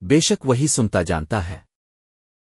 بے شک وہی سنتا جانتا ہے۔